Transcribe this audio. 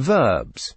Verbs.